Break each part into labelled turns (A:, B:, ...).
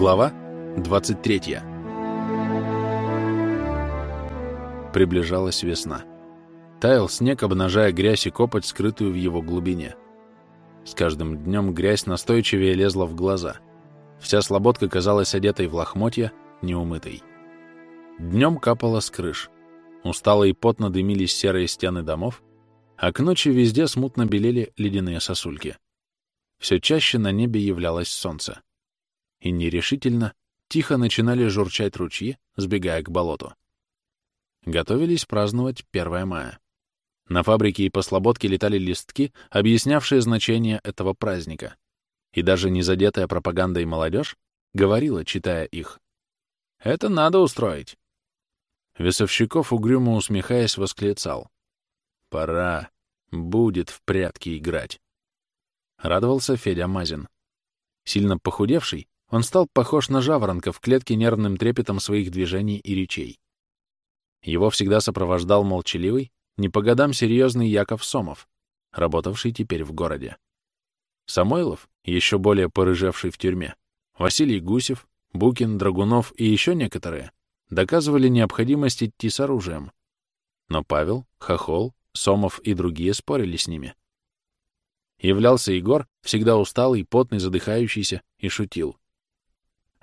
A: Глава 23. Приближалась весна. Таял снег, обнажая грязь и копоть, скрытую в его глубине. С каждым днем грязь настойчивее лезла в глаза. Вся слободка казалась одетой в лохмотья, неумытой. Днем капало с крыш. Устало и потно дымились серые стены домов, а к ночи везде смутно белели ледяные сосульки. Все чаще на небе являлось солнце и нерешительно, тихо начинали журчать ручьи, сбегая к болоту. Готовились праздновать 1 мая. На фабрике и по слободке летали листки, объяснявшие значение этого праздника. И даже незадетая пропагандой молодежь говорила, читая их. «Это надо устроить». Весовщиков, угрюмо усмехаясь, восклицал. «Пора. Будет в прятки играть». Радовался Федя Мазин. Сильно похудевший, он стал похож на жаворонка в клетке нервным трепетом своих движений и речей. Его всегда сопровождал молчаливый, не по годам серьезный Яков Сомов, работавший теперь в городе. Самойлов, еще более порыжевший в тюрьме, Василий Гусев, Букин, Драгунов и еще некоторые доказывали необходимость идти с оружием. Но Павел, Хохол, Сомов и другие спорили с ними. Являлся Егор, всегда усталый, потный, задыхающийся, и шутил.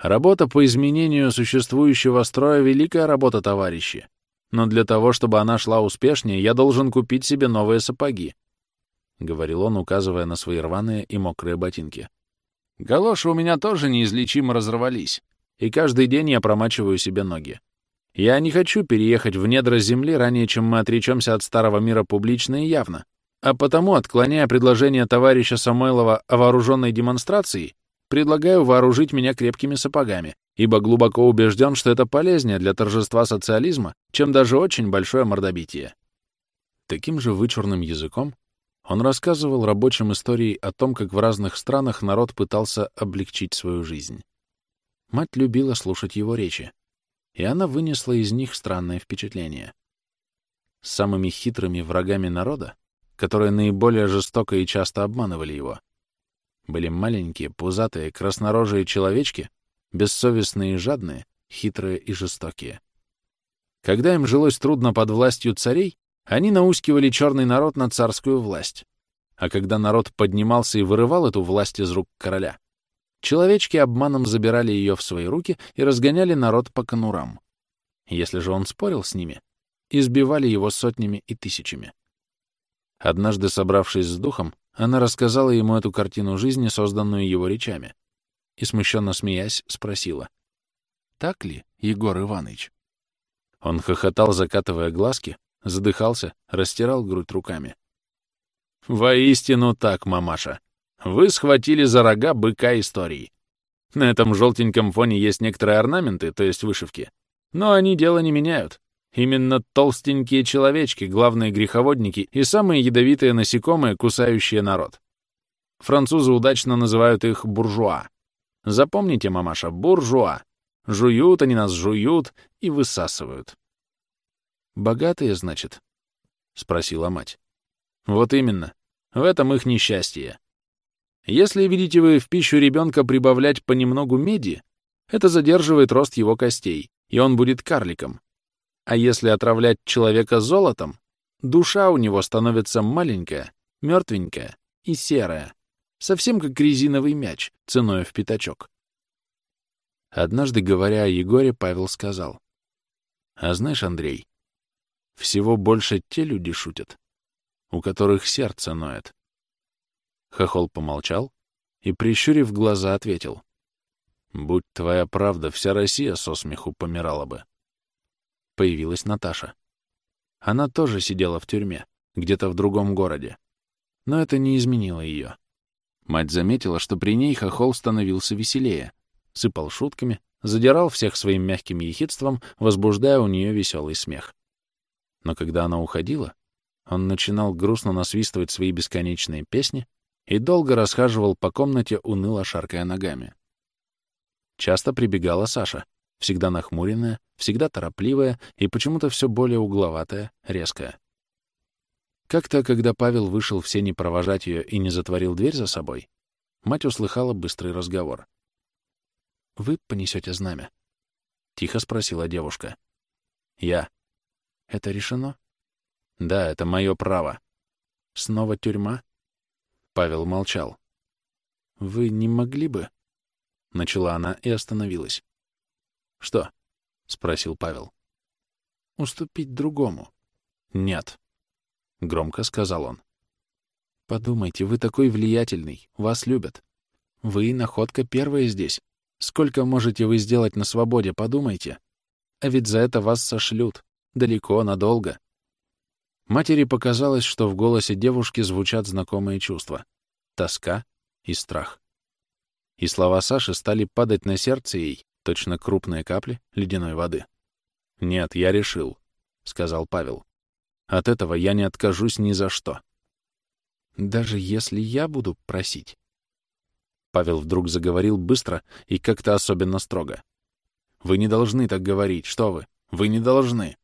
A: Работа по изменению существующего строя — великая работа, товарищи. Но для того, чтобы она шла успешнее, я должен купить себе новые сапоги, — говорил он, указывая на свои рваные и мокрые ботинки. Галоши у меня тоже неизлечимо разорвались, и каждый день я промачиваю себе ноги. Я не хочу переехать в недра земли ранее, чем мы отречемся от старого мира публично и явно, а потому, отклоняя предложение товарища Самойлова о вооруженной демонстрации, Предлагаю вооружить меня крепкими сапогами, ибо глубоко убежден, что это полезнее для торжества социализма, чем даже очень большое мордобитие. Таким же вычурным языком он рассказывал рабочим истории о том, как в разных странах народ пытался облегчить свою жизнь. Мать любила слушать его речи, и она вынесла из них странное впечатление. Самыми хитрыми врагами народа, которые наиболее жестоко и часто обманывали его, были маленькие, пузатые, краснорожие человечки, бессовестные и жадные, хитрые и жестокие. Когда им жилось трудно под властью царей, они наускивали черный народ на царскую власть. А когда народ поднимался и вырывал эту власть из рук короля, человечки обманом забирали ее в свои руки и разгоняли народ по конурам. Если же он спорил с ними, избивали его сотнями и тысячами. Однажды, собравшись с духом, она рассказала ему эту картину жизни, созданную его речами, и, смущенно смеясь, спросила, «Так ли, Егор Иванович?» Он хохотал, закатывая глазки, задыхался, растирал грудь руками. «Воистину так, мамаша. Вы схватили за рога быка истории. На этом желтеньком фоне есть некоторые орнаменты, то есть вышивки, но они дело не меняют. Именно толстенькие человечки, главные греховодники и самые ядовитые насекомые, кусающие народ. Французы удачно называют их буржуа. Запомните, мамаша, буржуа. Жуют они нас, жуют и высасывают. «Богатые, значит?» — спросила мать. «Вот именно. В этом их несчастье. Если видите вы в пищу ребенка прибавлять понемногу меди, это задерживает рост его костей, и он будет карликом. А если отравлять человека золотом, душа у него становится маленькая, мертвенькая и серая, совсем как резиновый мяч, ценой в пятачок. Однажды, говоря о Егоре, Павел сказал, «А знаешь, Андрей, всего больше те люди шутят, у которых сердце ноет». Хохол помолчал и, прищурив глаза, ответил, «Будь твоя правда, вся Россия со смеху помирала бы» появилась Наташа. Она тоже сидела в тюрьме, где-то в другом городе. Но это не изменило ее. Мать заметила, что при ней хохол становился веселее, сыпал шутками, задирал всех своим мягким ехидством, возбуждая у нее веселый смех. Но когда она уходила, он начинал грустно насвистывать свои бесконечные песни и долго расхаживал по комнате, уныло шаркая ногами. Часто прибегала Саша — всегда нахмуренная, всегда торопливая и почему-то все более угловатая, резкая. Как-то, когда Павел вышел в сени провожать ее и не затворил дверь за собой, мать услыхала быстрый разговор. Вы понесете знамя? Тихо спросила девушка. Я. Это решено? Да, это мое право. Снова тюрьма? Павел молчал. Вы не могли бы? Начала она и остановилась. Что? Спросил Павел. Уступить другому. Нет. Громко сказал он. Подумайте, вы такой влиятельный, вас любят. Вы — находка первая здесь. Сколько можете вы сделать на свободе, подумайте. А ведь за это вас сошлют. Далеко, надолго. Матери показалось, что в голосе девушки звучат знакомые чувства — тоска и страх. И слова Саши стали падать на сердце ей, точно крупные капли ледяной воды. «Нет, я решил», — сказал Павел. «От этого я не откажусь ни за что». «Даже если я буду просить?» Павел вдруг заговорил быстро и как-то особенно строго. «Вы не должны так говорить, что вы? Вы не должны!»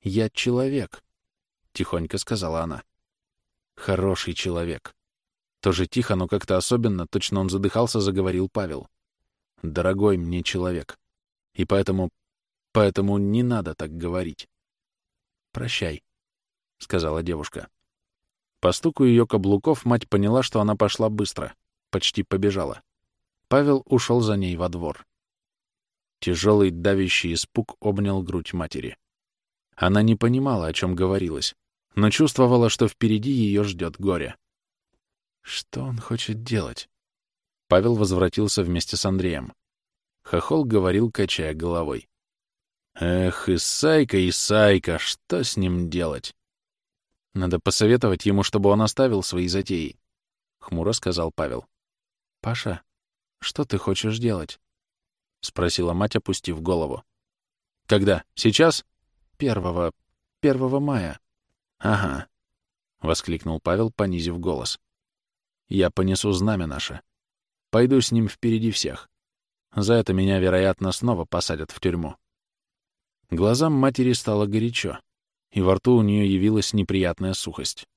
A: «Я человек», тихонько сказала она. Хороший человек. Тоже тихо, но как-то особенно, точно он задыхался, заговорил Павел. Дорогой мне человек. И поэтому... Поэтому не надо так говорить. Прощай, — сказала девушка. По стуку ее каблуков мать поняла, что она пошла быстро, почти побежала. Павел ушел за ней во двор. Тяжелый давящий испуг обнял грудь матери. Она не понимала, о чем говорилось но чувствовала, что впереди ее ждет горе. Что он хочет делать? Павел возвратился вместе с Андреем. Хохол говорил, качая головой. «Эх, Исайка, Исайка, что с ним делать?» «Надо посоветовать ему, чтобы он оставил свои затеи», — хмуро сказал Павел. «Паша, что ты хочешь делать?» — спросила мать, опустив голову. «Когда? Сейчас?» «Первого... первого мая», «Ага», — воскликнул Павел, понизив голос. «Я понесу знамя наше. Пойду с ним впереди всех. За это меня, вероятно, снова посадят в тюрьму». Глазам матери стало горячо, и во рту у нее явилась неприятная сухость.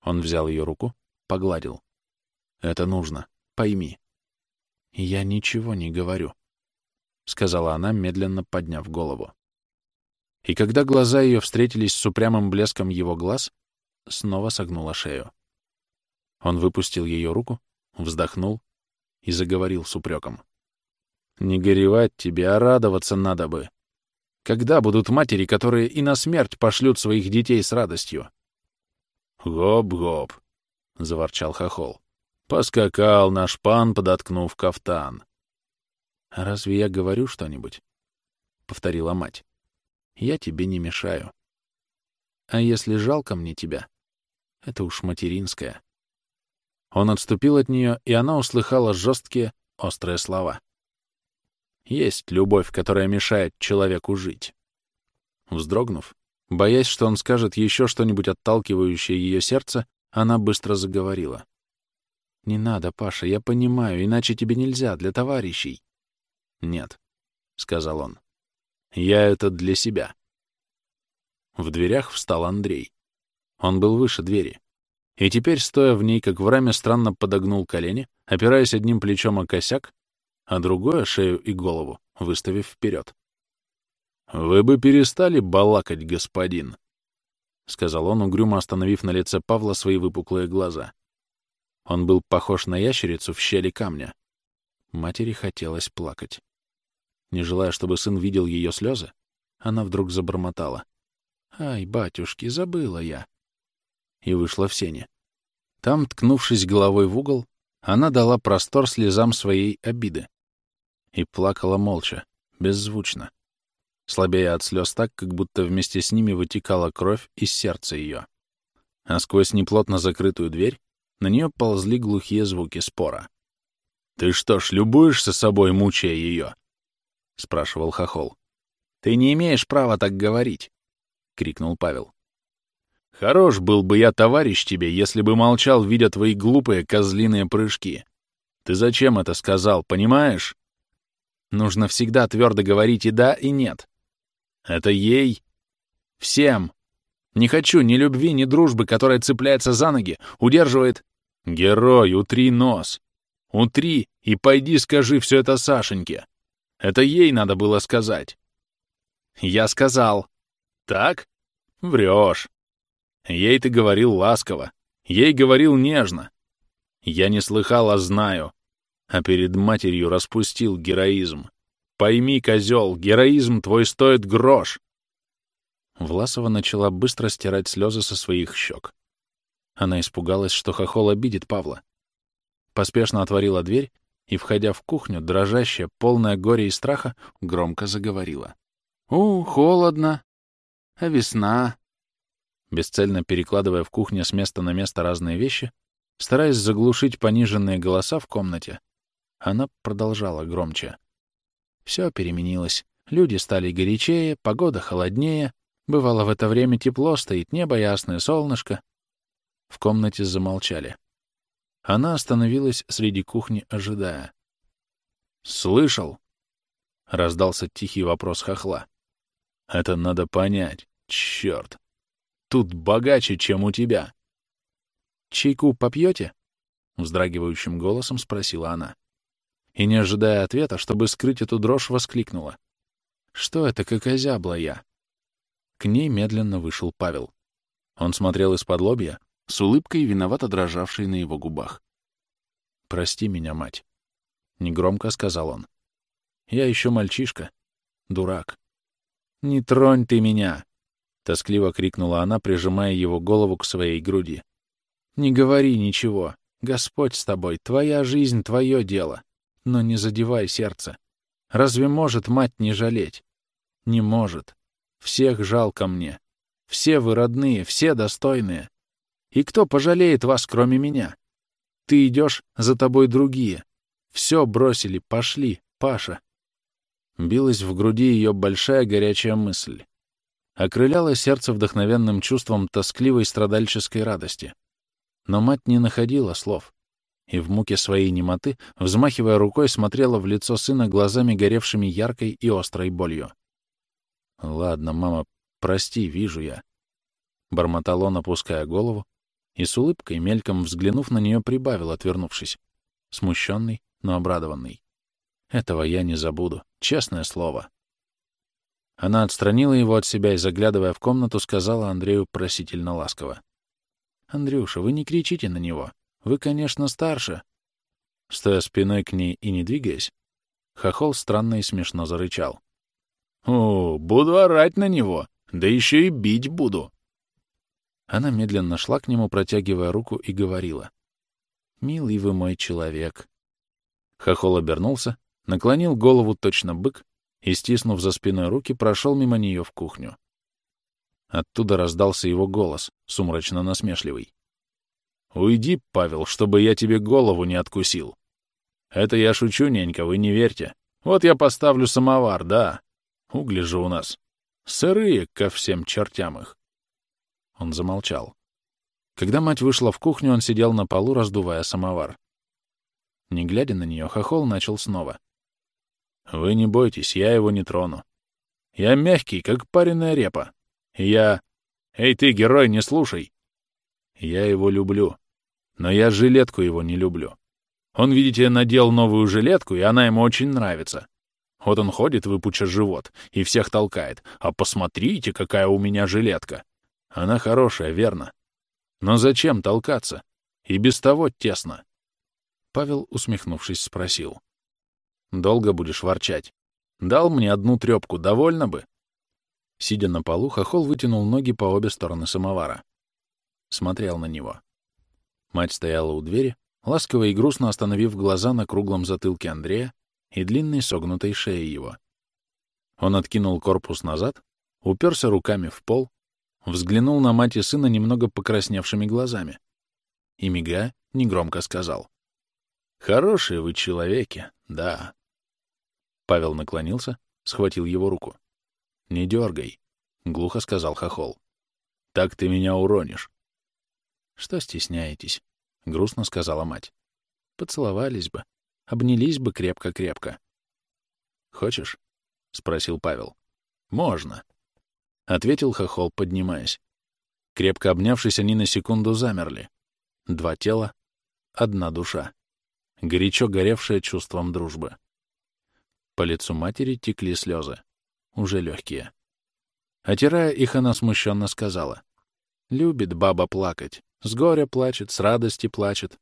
A: Он взял ее руку, погладил. «Это нужно. Пойми». «Я ничего не говорю», — сказала она, медленно подняв голову. И когда глаза ее встретились с упрямым блеском его глаз, снова согнула шею. Он выпустил ее руку, вздохнул и заговорил с упреком. «Не горевать тебе, а радоваться надо бы. Когда будут матери, которые и на смерть пошлют своих детей с радостью?» «Гоп-гоп», — заворчал Хохол. «Поскакал наш пан, подоткнув кафтан». «Разве я говорю что-нибудь?» — повторила мать я тебе не мешаю. А если жалко мне тебя, это уж материнское. Он отступил от нее, и она услыхала жесткие, острые слова. Есть любовь, которая мешает человеку жить. Вздрогнув, боясь, что он скажет еще что-нибудь отталкивающее ее сердце, она быстро заговорила. «Не надо, Паша, я понимаю, иначе тебе нельзя, для товарищей». «Нет», — сказал он. Я это для себя. В дверях встал Андрей. Он был выше двери. И теперь, стоя в ней, как в раме, странно подогнул колени, опираясь одним плечом о косяк, а другое — шею и голову, выставив вперед. «Вы бы перестали балакать, господин», — сказал он, угрюмо остановив на лице Павла свои выпуклые глаза. Он был похож на ящерицу в щели камня. Матери хотелось плакать. Не желая, чтобы сын видел ее слезы, она вдруг забормотала. «Ай, батюшки, забыла я!» И вышла в сене. Там, ткнувшись головой в угол, она дала простор слезам своей обиды. И плакала молча, беззвучно, слабея от слез так, как будто вместе с ними вытекала кровь из сердца ее. А сквозь неплотно закрытую дверь на нее ползли глухие звуки спора. «Ты что ж, любуешься собой, мучая ее?» — спрашивал Хохол. «Ты не имеешь права так говорить!» — крикнул Павел. «Хорош был бы я товарищ тебе, если бы молчал, видя твои глупые козлиные прыжки. Ты зачем это сказал, понимаешь?» «Нужно всегда твердо говорить и да, и нет». «Это ей?» «Всем!» Не хочу ни любви, ни дружбы, которая цепляется за ноги, удерживает... Герой, утри нос. Утри И пойди скажи все это Сашеньке. Это ей надо было сказать. Я сказал. Так? Врешь. Ей ты говорил ласково. Ей говорил нежно. Я не слыхал, а знаю. А перед матерью распустил героизм. Пойми, козел, героизм твой стоит грош. Власова начала быстро стирать слезы со своих щек. Она испугалась, что хохол обидит Павла. Поспешно отворила дверь и, входя в кухню, дрожащая, полная горя и страха, громко заговорила. «У, холодно! А весна!» Бесцельно перекладывая в кухне с места на место разные вещи, стараясь заглушить пониженные голоса в комнате, она продолжала громче. Все переменилось. Люди стали горячее, погода холоднее. Бывало, в это время тепло, стоит небо, ясное солнышко. В комнате замолчали. Она остановилась среди кухни, ожидая. «Слышал?» — раздался тихий вопрос хохла. «Это надо понять. Черт! Тут богаче, чем у тебя!» «Чайку попьете?» — вздрагивающим голосом спросила она и, не ожидая ответа, чтобы скрыть эту дрожь, воскликнула. «Что это, как озябла я?» К ней медленно вышел Павел. Он смотрел из-под лобья, с улыбкой, виновато дрожавшей на его губах. «Прости меня, мать», — негромко сказал он. «Я еще мальчишка, дурак». «Не тронь ты меня!» — тоскливо крикнула она, прижимая его голову к своей груди. «Не говори ничего. Господь с тобой, твоя жизнь, твое дело но не задевай сердце. Разве может мать не жалеть? Не может. Всех жалко мне. Все вы родные, все достойные. И кто пожалеет вас, кроме меня? Ты идешь, за тобой другие. Все бросили, пошли, Паша. Билась в груди ее большая горячая мысль. Окрыляло сердце вдохновенным чувством тоскливой страдальческой радости. Но мать не находила слов и в муке своей немоты, взмахивая рукой, смотрела в лицо сына глазами, горевшими яркой и острой болью. «Ладно, мама, прости, вижу я». Бормотал он, опуская голову, и с улыбкой, мельком взглянув на нее, прибавил, отвернувшись. Смущенный, но обрадованный. «Этого я не забуду, честное слово». Она отстранила его от себя и, заглядывая в комнату, сказала Андрею просительно ласково. «Андрюша, вы не кричите на него. Вы, конечно, старше. Стоя спиной к ней и не двигаясь, Хохол странно и смешно зарычал. «О, буду орать на него, да еще и бить буду!» Она медленно шла к нему, протягивая руку, и говорила. «Милый вы мой человек». Хохол обернулся, наклонил голову точно бык и, стиснув за спиной руки, прошел мимо нее в кухню. Оттуда раздался его голос, сумрачно-насмешливый. Уйди, Павел, чтобы я тебе голову не откусил. Это я шучу, ненька, вы не верьте. Вот я поставлю самовар, да. Угли же у нас. Сырые ко всем чертям их. Он замолчал. Когда мать вышла в кухню, он сидел на полу, раздувая самовар. Не глядя на нее, хохол начал снова. «Вы не бойтесь, я его не трону. Я мягкий, как пареная репа. Я... Эй ты, герой, не слушай! Я его люблю. Но я жилетку его не люблю. Он, видите, надел новую жилетку, и она ему очень нравится. Вот он ходит, выпуча живот, и всех толкает. А посмотрите, какая у меня жилетка. Она хорошая, верно. Но зачем толкаться? И без того тесно. Павел, усмехнувшись, спросил. «Долго будешь ворчать? Дал мне одну трёпку, довольно бы?» Сидя на полу, хохол вытянул ноги по обе стороны самовара. Смотрел на него. Мать стояла у двери, ласково и грустно остановив глаза на круглом затылке Андрея и длинной согнутой шее его. Он откинул корпус назад, уперся руками в пол, взглянул на мать и сына немного покрасневшими глазами и, мигая, негромко сказал. «Хорошие вы человеки, да». Павел наклонился, схватил его руку. «Не дергай», — глухо сказал Хохол. «Так ты меня уронишь. «Что стесняетесь?» — грустно сказала мать. «Поцеловались бы, обнялись бы крепко-крепко». «Хочешь?» — спросил Павел. «Можно», — ответил Хохол, поднимаясь. Крепко обнявшись, они на секунду замерли. Два тела, одна душа. горячо горевшая чувством дружбы. По лицу матери текли слезы, уже легкие. Отирая их, она смущенно сказала. «Любит баба плакать. С горя плачет, с радости плачет.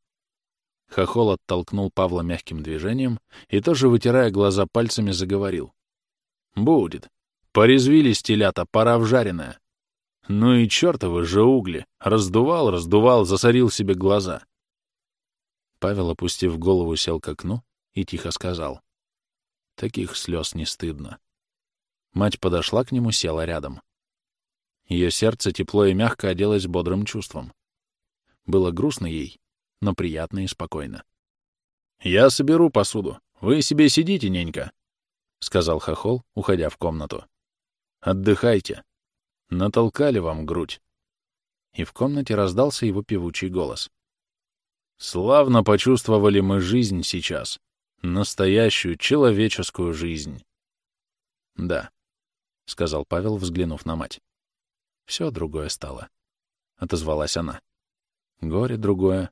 A: Хохол оттолкнул Павла мягким движением и тоже, вытирая глаза пальцами, заговорил. «Будет. Порезвились телята, пора в жареное. Ну и чертовы же угли. Раздувал, раздувал, засорил себе глаза». Павел, опустив голову, сел к окну и тихо сказал. «Таких слез не стыдно». Мать подошла к нему, села рядом. Ее сердце тепло и мягко оделось бодрым чувством. Было грустно ей, но приятно и спокойно. «Я соберу посуду. Вы себе сидите, ненька», — сказал Хохол, уходя в комнату. «Отдыхайте. Натолкали вам грудь». И в комнате раздался его певучий голос. «Славно почувствовали мы жизнь сейчас. Настоящую человеческую жизнь». «Да», — сказал Павел, взглянув на мать. «Все другое стало», — отозвалась она. «Горе другое,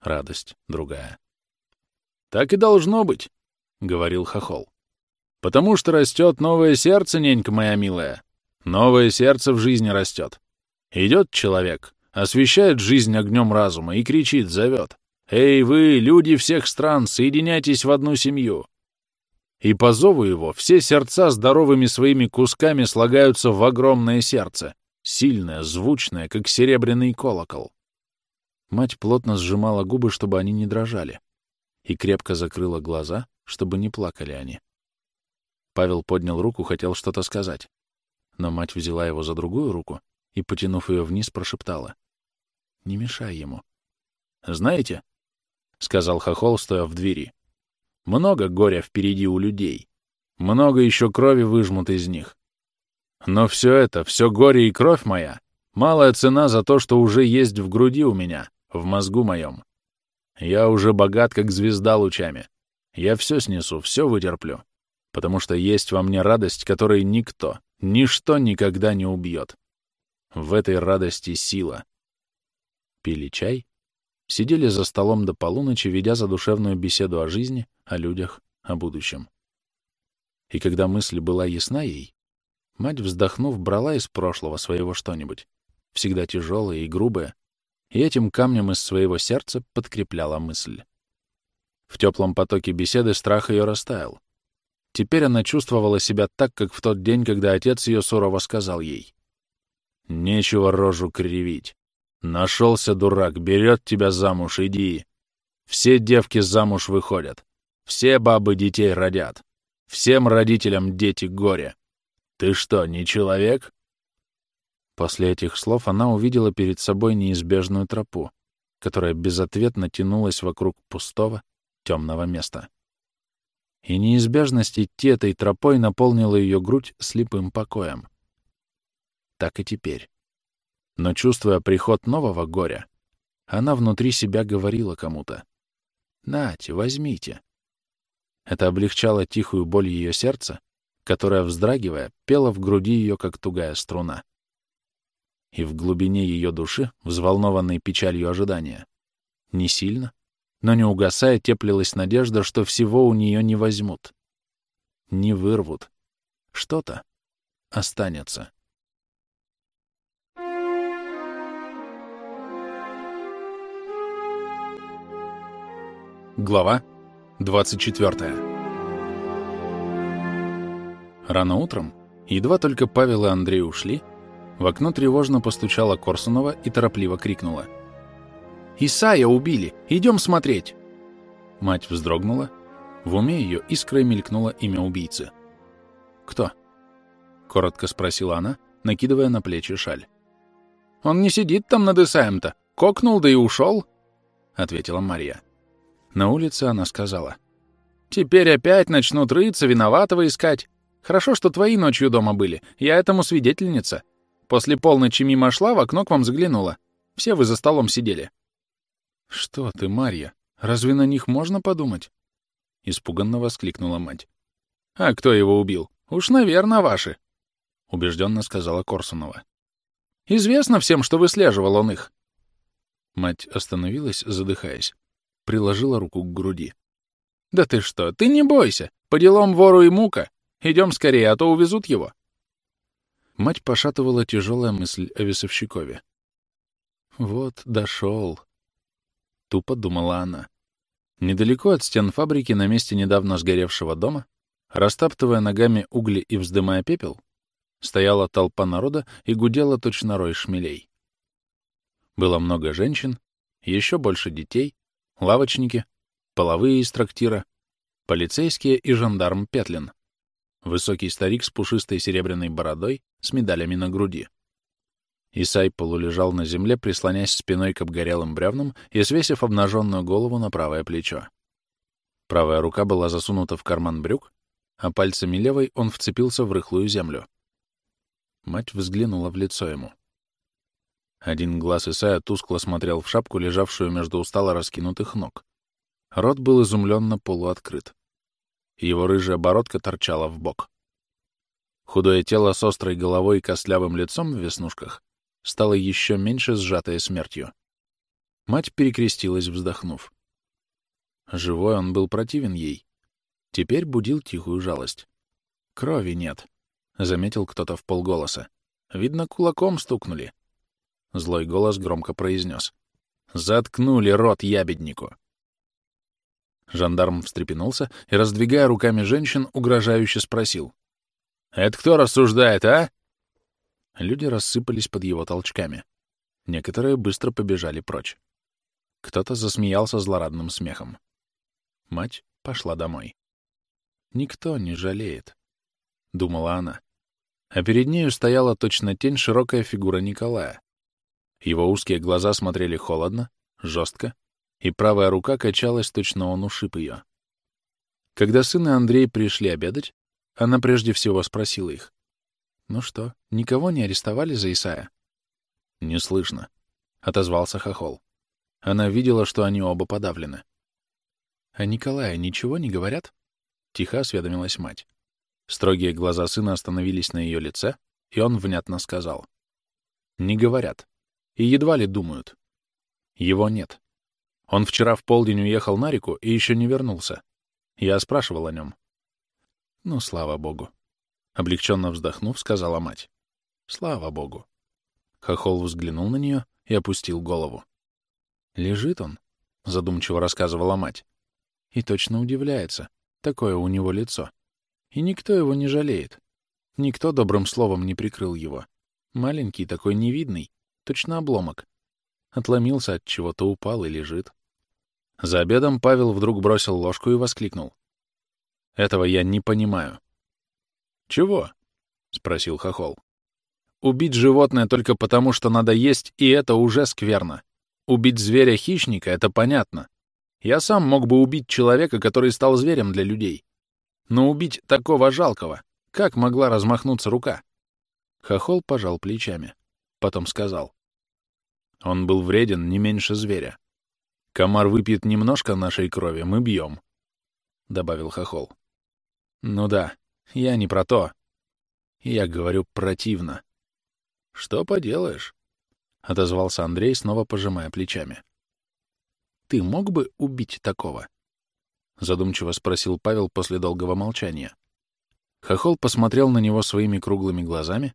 A: радость другая. «Так и должно быть», — говорил Хохол. «Потому что растет новое сердце, ненька моя милая. Новое сердце в жизни растет. Идет человек, освещает жизнь огнем разума и кричит, зовет. «Эй, вы, люди всех стран, соединяйтесь в одну семью!» И по зову его все сердца здоровыми своими кусками слагаются в огромное сердце, сильное, звучное, как серебряный колокол. Мать плотно сжимала губы, чтобы они не дрожали, и крепко закрыла глаза, чтобы не плакали они. Павел поднял руку, хотел что-то сказать, но мать взяла его за другую руку и, потянув ее вниз, прошептала. «Не мешай ему». «Знаете», — сказал Хохол, стоя в двери, — «много горя впереди у людей, много еще крови выжмут из них. Но все это, все горе и кровь моя, малая цена за то, что уже есть в груди у меня, в мозгу моем. Я уже богат, как звезда лучами. Я все снесу, все вытерплю, потому что есть во мне радость, которой никто, ничто никогда не убьет. В этой радости сила. Пили чай, сидели за столом до полуночи, ведя задушевную беседу о жизни, о людях, о будущем. И когда мысль была ясна ей, мать, вздохнув, брала из прошлого своего что-нибудь, всегда тяжелое и грубое, и этим камнем из своего сердца подкрепляла мысль. В теплом потоке беседы страх ее растаял. Теперь она чувствовала себя так, как в тот день, когда отец ее сурово сказал ей. «Нечего рожу кривить. Нашелся дурак, берет тебя замуж, иди. Все девки замуж выходят. Все бабы детей родят. Всем родителям дети горе. Ты что, не человек? После этих слов она увидела перед собой неизбежную тропу, которая безответно тянулась вокруг пустого, темного места. И неизбежность идти этой тропой наполнила ее грудь слепым покоем. Так и теперь. Но, чувствуя приход нового горя, она внутри себя говорила кому-то. «Нате, возьмите». Это облегчало тихую боль ее сердца, которая, вздрагивая, пела в груди ее, как тугая струна и в глубине ее души, взволнованной печалью ожидания, не сильно, но не угасая, теплилась надежда, что всего у нее не возьмут, не вырвут. Что-то останется. Глава 24 Рано утром, едва только Павел и Андрей ушли, в окно тревожно постучала Корсунова и торопливо крикнула. «Исая убили! Идем смотреть!» Мать вздрогнула. В уме ее искрой мелькнуло имя убийцы. «Кто?» — коротко спросила она, накидывая на плечи шаль. «Он не сидит там над Исаем-то. Кокнул, да и ушел», — ответила Марья. На улице она сказала. «Теперь опять начнут рыться, виноватого искать. Хорошо, что твои ночью дома были. Я этому свидетельница. После полночи мимо шла, в окно к вам заглянула. Все вы за столом сидели». «Что ты, Марья, разве на них можно подумать?» Испуганно воскликнула мать. «А кто его убил? Уж, наверное, ваши», — убежденно сказала Корсунова. «Известно всем, что выслеживал он их». Мать остановилась, задыхаясь. Приложила руку к груди.
B: «Да ты что, ты не бойся! По делам вору и мука! Идем скорее, а то увезут его!»
A: Мать пошатывала тяжелая мысль о весовщикове. «Вот, дошел», — тупо думала она. Недалеко от стен фабрики, на месте недавно сгоревшего дома, растаптывая ногами угли и вздымая пепел, стояла толпа народа и гудела точно рой шмелей. Было много женщин, еще больше детей, лавочники, половые из трактира, полицейские и жандарм Петлин, высокий старик с пушистой серебряной бородой с медалями на груди. Исай полулежал на земле, прислонясь спиной к обгорелым бревнам и свесив обнаженную голову на правое плечо. Правая рука была засунута в карман брюк, а пальцами левой он вцепился в рыхлую землю. Мать взглянула в лицо ему. Один глаз Исая тускло смотрел в шапку, лежавшую между устало раскинутых ног. Рот был изумленно полуоткрыт. Его рыжая бородка торчала в бок. Худое тело с острой головой и костлявым лицом в веснушках стало еще меньше сжатое смертью. Мать перекрестилась, вздохнув. Живой он был противен ей. Теперь будил тихую жалость. «Крови нет», — заметил кто-то в полголоса. «Видно, кулаком стукнули». Злой голос громко произнес. «Заткнули рот ябеднику!» Жандарм встрепенулся и, раздвигая руками женщин, угрожающе спросил. «Это кто рассуждает, а?» Люди рассыпались под его толчками. Некоторые быстро побежали прочь. Кто-то засмеялся злорадным смехом. Мать пошла домой. «Никто не жалеет», — думала она. А перед нею стояла точно тень широкая фигура Николая. Его узкие глаза смотрели холодно, жестко, и правая рука качалась, точно он ушиб ее. Когда сын и Андрей пришли обедать, она прежде всего спросила их. «Ну что, никого не арестовали за Исая?» «Не слышно», — отозвался Хохол. Она видела, что они оба подавлены. «А Николая ничего не говорят?» — тихо осведомилась мать. Строгие глаза сына остановились на ее лице, и он внятно сказал. «Не говорят. И едва ли думают. Его нет. Он вчера в полдень уехал на реку и еще не вернулся. Я спрашивал о нем. Ну, слава богу. Облегченно вздохнув, сказала мать. Слава богу. Хохол взглянул на нее и опустил голову. Лежит он, задумчиво рассказывала мать. И точно удивляется. Такое у него лицо. И никто его не жалеет. Никто добрым словом не прикрыл его. Маленький такой невидный, точно обломок. Отломился от чего-то, упал и лежит. За обедом Павел вдруг бросил ложку и воскликнул. «Этого я не понимаю. «Чего?» — спросил Хохол. «Убить животное только потому, что надо есть, и это уже скверно. Убить зверя-хищника — это понятно. Я сам мог бы убить человека, который стал зверем для людей. Но убить такого жалкого, как могла размахнуться рука?» Хохол пожал плечами. Потом сказал. Он был вреден не меньше зверя. Комар выпьет немножко нашей крови, мы бьем, — добавил Хохол. Ну да, я не про то. Я говорю противно. Что поделаешь? — отозвался Андрей, снова пожимая плечами. Ты мог бы убить такого? — задумчиво спросил Павел после долгого молчания. Хохол посмотрел на него своими круглыми глазами,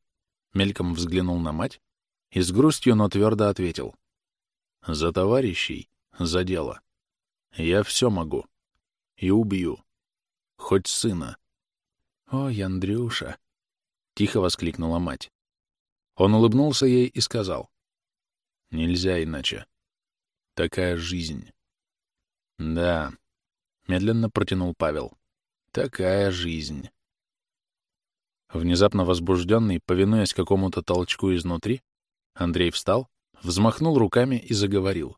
A: мельком взглянул на мать и с грустью, но твердо ответил. «За товарищей, за дело. Я все могу. И убью. Хоть сына. «Ой, Андрюша!» — тихо воскликнула мать. Он улыбнулся ей и сказал. «Нельзя иначе. Такая жизнь». «Да», — медленно протянул Павел. «Такая жизнь». Внезапно возбужденный, повинуясь какому-то толчку изнутри, Андрей встал, взмахнул руками и заговорил.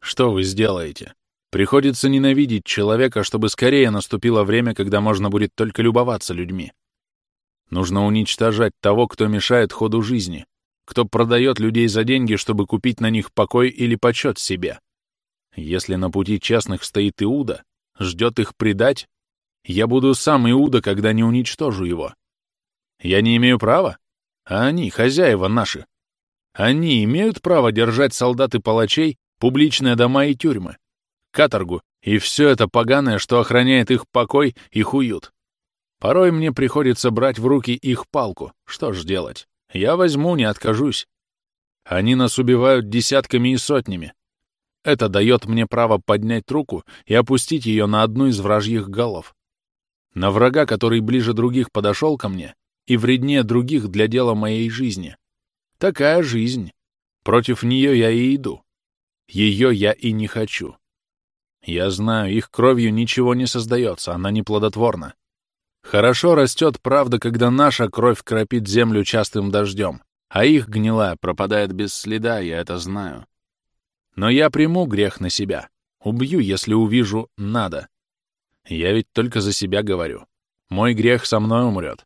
A: «Что вы сделаете? Приходится ненавидеть человека, чтобы скорее наступило время, когда можно будет только любоваться людьми. Нужно уничтожать того, кто мешает ходу жизни, кто продает людей за деньги, чтобы купить на них покой или почет себе. Если на пути честных стоит Иуда, ждет их предать, я буду сам Иуда, когда не уничтожу его. Я не имею права, а они, хозяева наши. Они имеют право держать солдат и палачей, публичные дома и тюрьмы. каторгу и все это поганое, что охраняет их покой, их уют. Порой мне приходится брать в руки их палку. Что ж делать? Я возьму, не откажусь. Они нас убивают десятками и сотнями. Это дает мне право поднять руку и опустить ее на одну из вражьих голов. На врага, который ближе других подошел ко мне и вреднее других для дела моей жизни. Такая жизнь. Против нее я и иду. Ее я и не хочу. Я знаю, их кровью ничего не создается, она неплодотворна. Хорошо растет правда, когда наша кровь кропит землю частым дождем, а их гнилая пропадает без следа, я это знаю. Но я приму грех на себя. Убью, если увижу «надо». Я ведь только за себя говорю. Мой грех со мной умрет.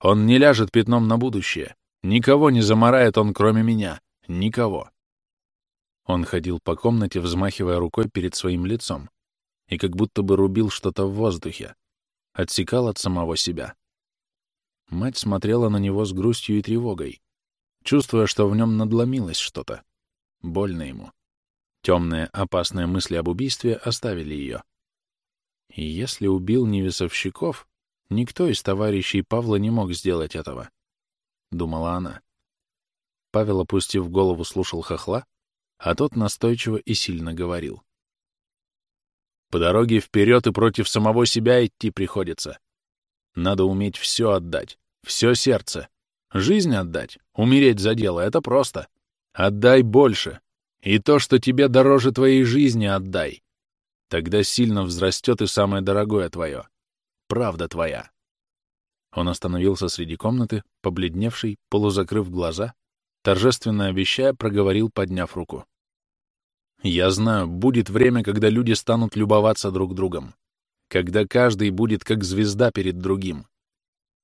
A: Он не ляжет пятном на будущее. Никого не заморает он, кроме меня. Никого. Он ходил по комнате, взмахивая рукой перед своим лицом, и как будто бы рубил что-то в воздухе, отсекал от самого себя. Мать смотрела на него с грустью и тревогой, чувствуя, что в нем надломилось что-то. Больно ему. Темные, опасные мысли об убийстве оставили ее. И если убил не весовщиков, никто из товарищей Павла не мог сделать этого, — думала она. Павел, опустив голову, слушал хохла, а тот настойчиво и сильно говорил. По дороге вперед и против самого себя идти приходится. Надо уметь все отдать, все сердце. Жизнь отдать, умереть за дело — это просто. Отдай больше. И то, что тебе дороже твоей жизни, отдай. Тогда сильно взрастет и самое дорогое твое. Правда твоя. Он остановился среди комнаты, побледневший, полузакрыв глаза, торжественно обещая, проговорил, подняв руку. Я знаю, будет время, когда люди станут любоваться друг другом. Когда каждый будет как звезда перед другим.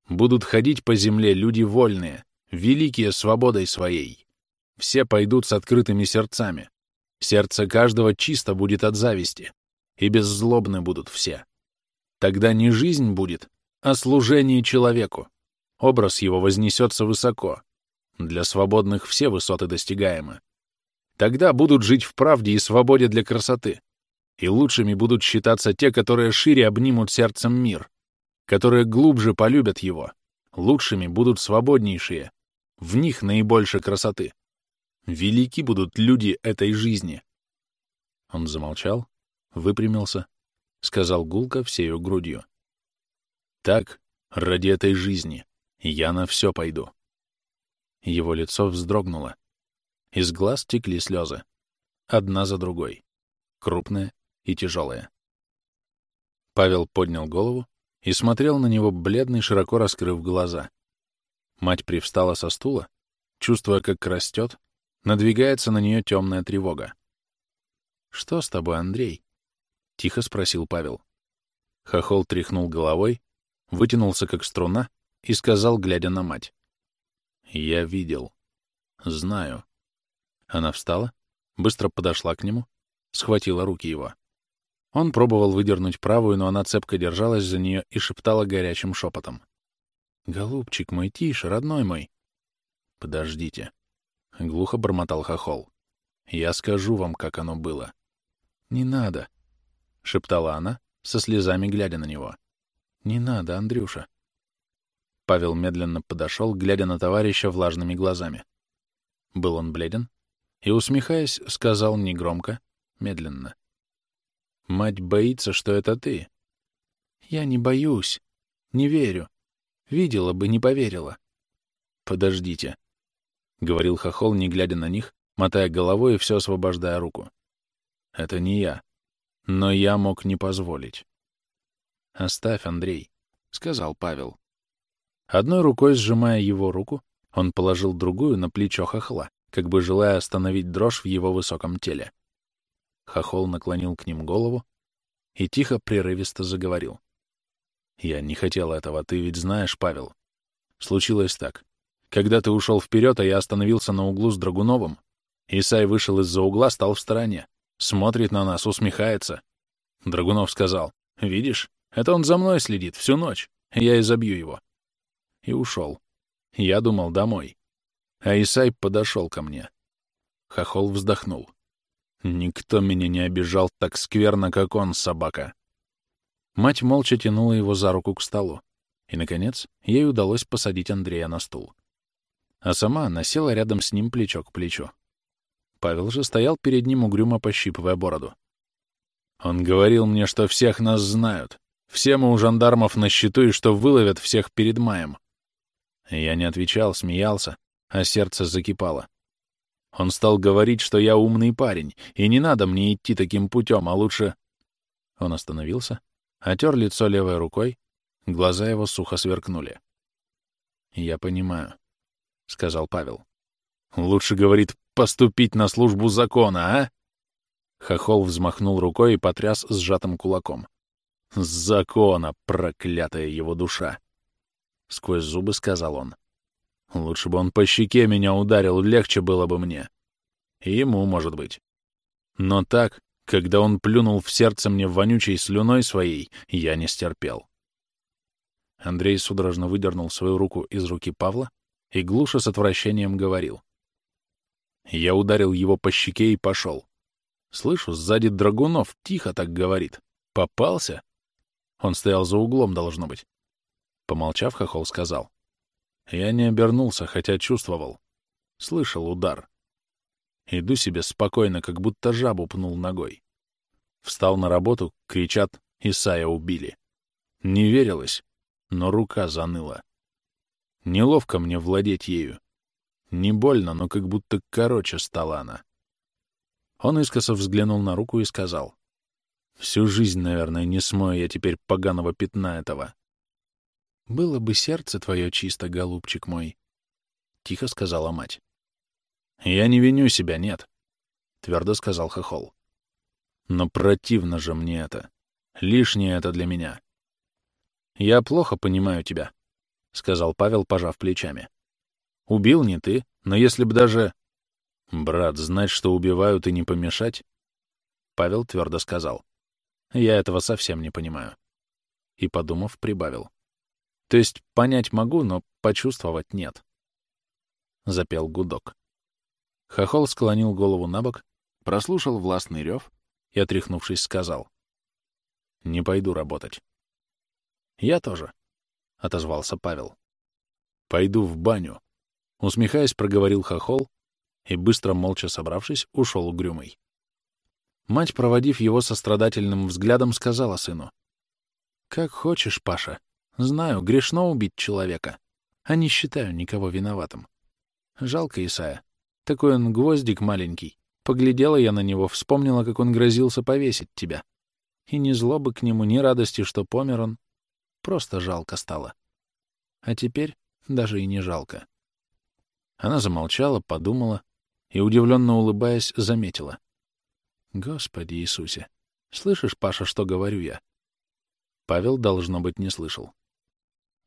A: Будут ходить по земле люди вольные, великие свободой своей. Все пойдут с открытыми сердцами. Сердце каждого чисто будет от зависти, и беззлобны будут все. Тогда не жизнь будет, а служение человеку. Образ его вознесется высоко. Для свободных все высоты достигаемы. Тогда будут жить в правде и свободе для красоты. И лучшими будут считаться те, которые шире обнимут сердцем мир, которые глубже полюбят его. Лучшими будут свободнейшие. В них наибольше красоты. Велики будут люди этой жизни. Он замолчал, выпрямился, сказал гулко всею грудью. Так, ради этой жизни, я на все пойду. Его лицо вздрогнуло. Из глаз текли слезы. Одна за другой. Крупная и тяжелая. Павел поднял голову и смотрел на него бледный, широко раскрыв глаза. Мать привстала со стула, чувствуя, как растет, надвигается на нее темная тревога. «Что с тобой, Андрей?» — тихо спросил Павел. Хохол тряхнул головой, вытянулся как струна и сказал, глядя на мать. «Я видел. Знаю. Она встала, быстро подошла к нему, схватила руки его. Он пробовал выдернуть правую, но она цепко держалась за нее и шептала горячим шепотом. «Голубчик мой, тише, родной мой!» «Подождите!» — глухо бормотал хохол. «Я скажу вам, как оно было». «Не надо!» — шептала она, со слезами глядя на него. «Не надо, Андрюша!» Павел медленно подошел, глядя на товарища влажными глазами. Был он бледен, и, усмехаясь, сказал негромко, медленно. «Мать боится, что это ты». «Я не боюсь. Не верю. Видела бы, не поверила». «Подождите», — говорил Хохол, не глядя на них, мотая головой и все освобождая руку. «Это не я. Но я мог не позволить». «Оставь, Андрей», — сказал Павел. Одной рукой сжимая его руку, он положил другую на плечо хохла как бы желая остановить дрожь в его высоком теле. Хохол наклонил к ним голову и тихо, прерывисто заговорил. «Я не хотел этого, ты ведь знаешь, Павел. Случилось так. Когда ты ушел вперед, а я остановился на углу с Драгуновым, Исай вышел из-за угла, стал в стороне, смотрит на нас, усмехается. Драгунов сказал, «Видишь, это он за мной следит всю ночь, я и забью его». И ушел. Я думал, домой. А Исай подошел ко мне. Хохол вздохнул. Никто меня не обижал так скверно, как он, собака. Мать молча тянула его за руку к столу, и, наконец, ей удалось посадить Андрея на стул. А сама она села рядом с ним плечо к плечу. Павел же стоял перед ним угрюмо пощипывая бороду. Он говорил мне, что всех нас знают. Все мы у жандармов на счету и что выловят всех перед маем. Я не отвечал, смеялся, а сердце закипало. Он стал говорить, что я умный парень, и не надо мне идти таким путем, а лучше... Он остановился, отер лицо левой рукой, глаза его сухо сверкнули. «Я понимаю», — сказал Павел. «Лучше, — говорит, — поступить на службу закона, а?» Хохол взмахнул рукой и потряс сжатым кулаком. «С закона, проклятая его душа!» Сквозь зубы сказал он. «Лучше бы он по щеке меня ударил, легче было бы мне. Ему, может быть. Но так, когда он плюнул в сердце мне вонючей слюной своей, я не стерпел». Андрей судорожно выдернул свою руку из руки Павла и глуша с отвращением говорил. Я ударил его по щеке и пошел. Слышу, сзади Драгунов тихо так говорит. Попался? Он стоял за углом, должно быть. Помолчав, Хохол сказал. Я не обернулся, хотя чувствовал. Слышал удар. Иду себе спокойно, как будто жабу пнул ногой. Встал на работу, кричат, Исая убили. Не верилось, но рука заныла. Неловко мне владеть ею. Не больно, но как будто короче стала она. Он искоса взглянул на руку и сказал. «Всю жизнь, наверное, не смою я теперь поганого пятна этого». «Было бы сердце твое чисто, голубчик мой», — тихо сказала мать. «Я не виню себя, нет», — твердо сказал Хохол. «Но противно же мне это. Лишнее это для меня». «Я плохо понимаю тебя», — сказал Павел, пожав плечами. «Убил не ты, но если бы даже...» «Брат, знать, что убивают и не помешать?» Павел твердо сказал. «Я этого совсем не понимаю». И, подумав, прибавил. «То есть понять могу, но почувствовать нет». Запел гудок. Хохол склонил голову на бок, прослушал властный рев и, отряхнувшись, сказал. «Не пойду работать». «Я тоже», — отозвался Павел. «Пойду в баню», — усмехаясь, проговорил Хохол и, быстро молча собравшись, ушел угрюмый. Мать, проводив его сострадательным взглядом, сказала сыну. «Как хочешь, Паша. Знаю, грешно убить человека, а не считаю никого виноватым. Жалко Исая. Такой он гвоздик маленький. Поглядела я на него, вспомнила, как он грозился повесить тебя. И ни злобы к нему, ни радости, что помер он. Просто жалко стало. А теперь даже и не жалко. Она замолчала, подумала, и, удивленно улыбаясь, заметила. «Господи Иисусе! Слышишь, Паша, что говорю я?» Павел, должно быть, не слышал.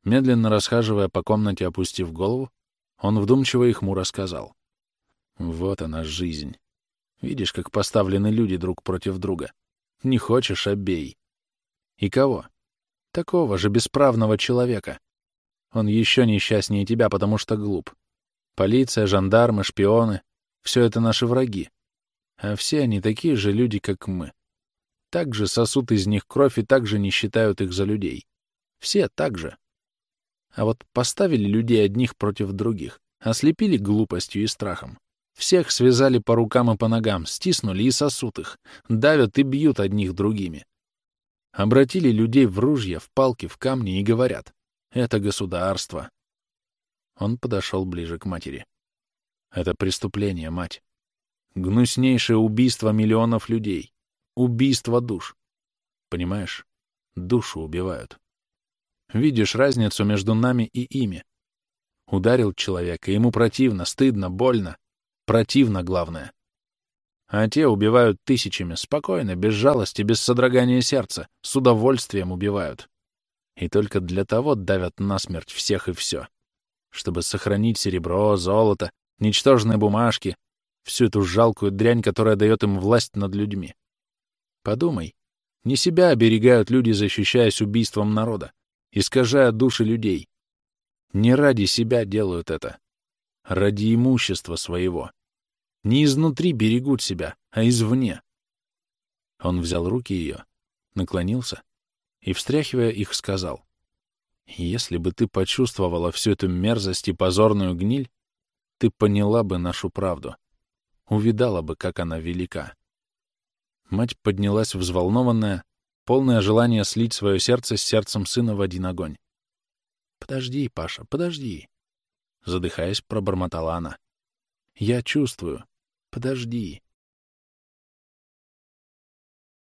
A: Медленно расхаживая по комнате, опустив голову, он вдумчиво и хмуро сказал. «Вот она, жизнь. Видишь, как поставлены люди друг против друга. Не хочешь — обей. И кого? Такого же бесправного человека. Он еще несчастнее тебя, потому что глуп. Полиция, жандармы, шпионы все это наши враги. А все они такие же люди, как мы. Так же сосут из них кровь и так же не считают их за людей. Все так же. А вот поставили людей одних против других, ослепили глупостью и страхом. Всех связали по рукам и по ногам, стиснули и сосут их, давят и бьют одних другими. Обратили людей в ружья, в палки, в камни и говорят — это государство. Он подошел ближе к матери. Это преступление, мать. Гнуснейшее убийство миллионов людей. Убийство душ. Понимаешь? Душу убивают. Видишь разницу между нами и ими? Ударил человека, ему противно, стыдно, больно. Противно, главное. А те убивают тысячами, спокойно, без жалости, без содрогания сердца, с удовольствием убивают. И только для того давят насмерть всех и все. Чтобы сохранить серебро, золото, ничтожные бумажки, всю эту жалкую дрянь, которая дает им власть над людьми. Подумай, не себя оберегают люди, защищаясь убийством народа, искажая души людей. Не ради себя делают это, ради имущества своего. Не изнутри берегут себя, а извне. Он взял руки ее, наклонился и, встряхивая их, сказал, «Если бы ты почувствовала всю эту мерзость и позорную гниль, ты поняла бы нашу правду, увидала бы, как она велика». Мать поднялась взволнованная, полное желание слить свое сердце с сердцем сына в один огонь. «Подожди, Паша, подожди!» Задыхаясь, пробормотала она. «Я чувствую. Подожди!»